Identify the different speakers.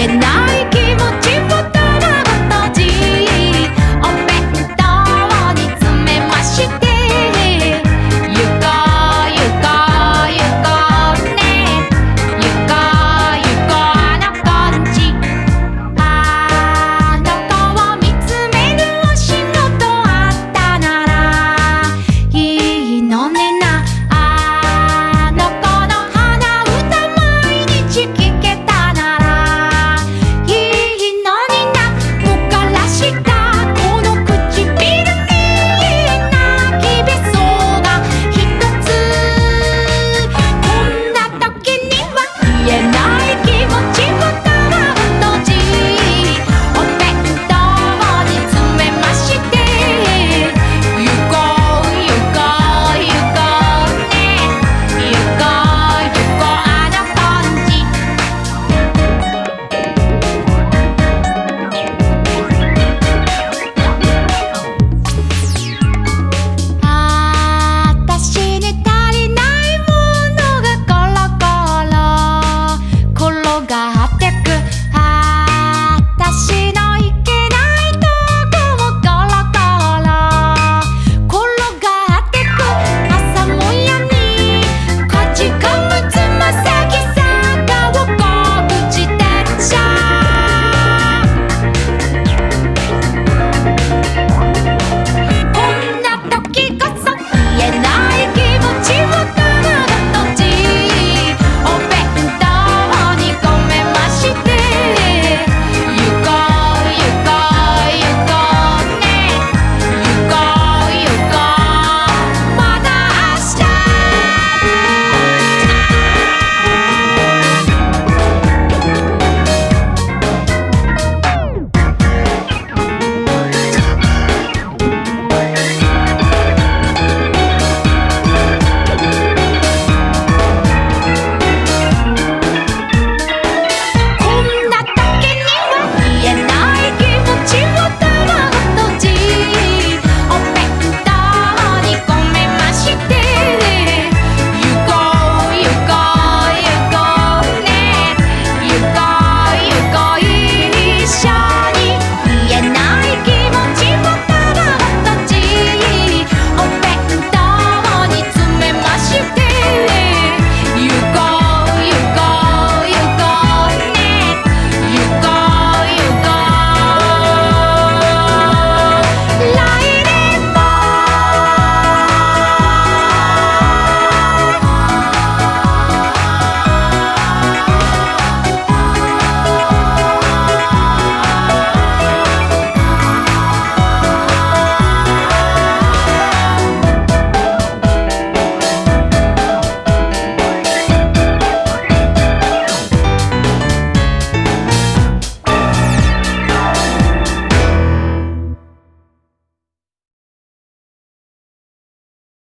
Speaker 1: 얘나?